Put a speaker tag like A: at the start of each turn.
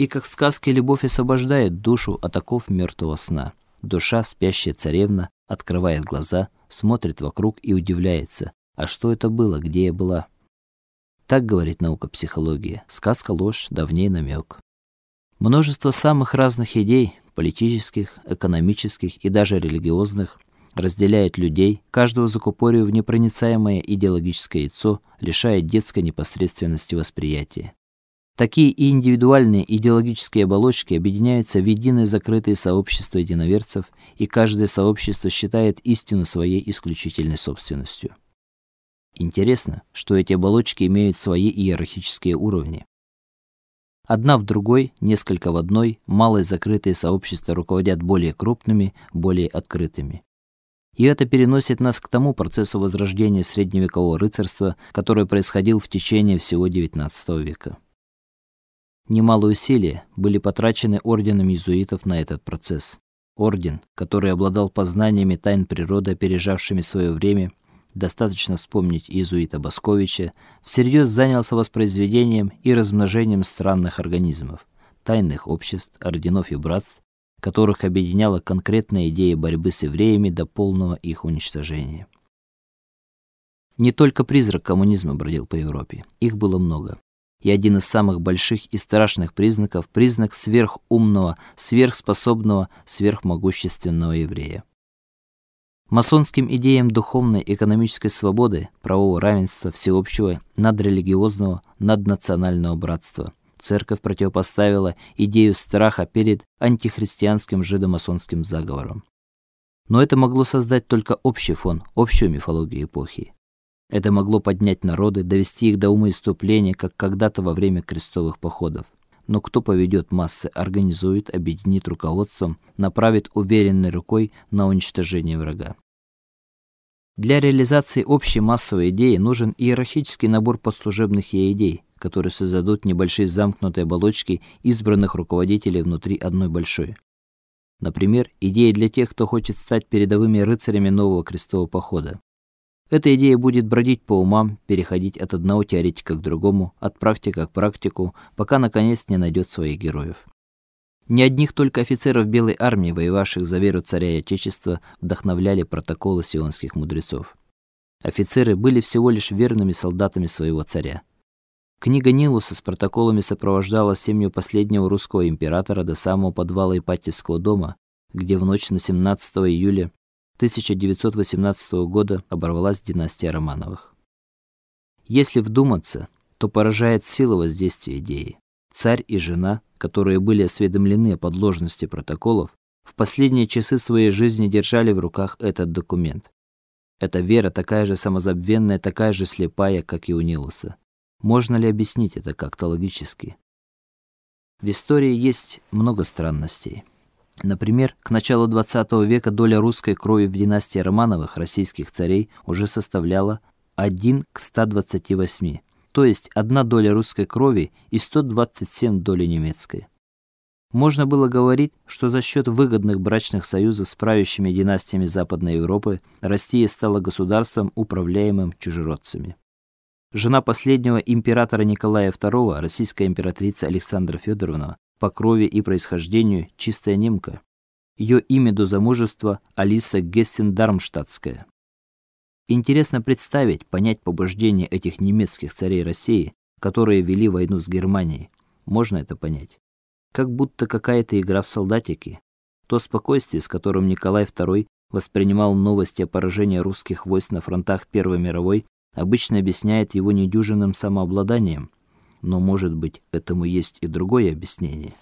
A: И как в сказке любовь освобождает душу от оков мертвого сна. Душа, спящая царевна, открывает глаза, смотрит вокруг и удивляется: а что это было, где я была? Так говорит наука психологии. Сказка ложь, давней намек. Множество самых разных идей, политических, экономических и даже религиозных, разделяет людей, каждого закупорив в непроницаемое идеологическое яйцо, лишая детской непосредственности восприятия. Такие индивидуальные идеологические оболочки объединяются в единое закрытое сообщество единоверцев, и каждое сообщество считает истину своей исключительной собственностью. Интересно, что эти оболочки имеют свои иерархические уровни. Одна в другой, несколько в одной, малые закрытые сообщества руководят более крупными, более открытыми. И это переносит нас к тому процессу возрождения средневекового рыцарства, который происходил в течение всего XIX века. Немалые усилия были потрачены орденом иезуитов на этот процесс. Орден, который обладал познаниями тайн природы, опережавшими свое время, достаточно вспомнить иезуита Басковича, всерьез занялся воспроизведением и размножением странных организмов, тайных обществ, орденов и братств, которых объединяла конкретная идея борьбы с евреями до полного их уничтожения. Не только призрак коммунизма бродил по Европе, их было много. И один из самых больших и страшных признаков признак сверхумного, сверхспособного, сверхмогущественного еврея. Масонским идеям духовной и экономической свободы, правового равенства, всеобщего, надрелигиозного, наднационального братства церковь противопоставила идею страха перед антихристианским жидомасонским заговором. Но это могло создать только общий фон, общую мифологию эпохи. Это могло поднять народы, довести их до умоиступления, как когда-то во время крестовых походов. Но кто поведет массы, организует, объединит руководством, направит уверенной рукой на уничтожение врага? Для реализации общей массовой идеи нужен иерархический набор подслужебных ей идей, которые создадут небольшие замкнутые оболочки избранных руководителей внутри одной большой. Например, идеи для тех, кто хочет стать передовыми рыцарями нового крестового похода. Эта идея будет бродить по умам, переходить от одного теоретика к другому, от практика к практику, пока наконец не найдет своих героев. Не одних только офицеров Белой армии, воевавших за веру царя и отечества, вдохновляли протоколы сионских мудрецов. Офицеры были всего лишь верными солдатами своего царя. Книга Нилуса с протоколами сопровождала семью последнего русского императора до самого подвала Ипатьевского дома, где в ночь на 17 июля 1918 года оборвалась династия Романовых. Если вдуматься, то поражает сила воздействия идеи. Царь и жена, которые были осведомлены о подложности протоколов, в последние часы своей жизни держали в руках этот документ. Эта вера такая же самозабвенная, такая же слепая, как и у Нилуса. Можно ли объяснить это как-то логически? В истории есть много странностей. Например, к началу XX века доля русской крови в династии Романовых российских царей уже составляла 1 к 128, то есть одна доля русской крови и 127 доли немецкой. Можно было говорить, что за счет выгодных брачных союзов с правящими династиями Западной Европы Россия стала государством, управляемым чужеродцами. Жена последнего императора Николая II, российская императрица Александра Федоровна, по крови и происхождению чистая немка. Ее имя до замужества Алиса Гессен-Дармштадтская. Интересно представить, понять побуждение этих немецких царей России, которые вели войну с Германией. Можно это понять. Как будто какая-то игра в солдатики. То спокойствие, с которым Николай II воспринимал новости о поражении русских войск на фронтах Первой мировой, обычно объясняет его недюжинным самообладанием. Но, может быть, этому есть и другое объяснение.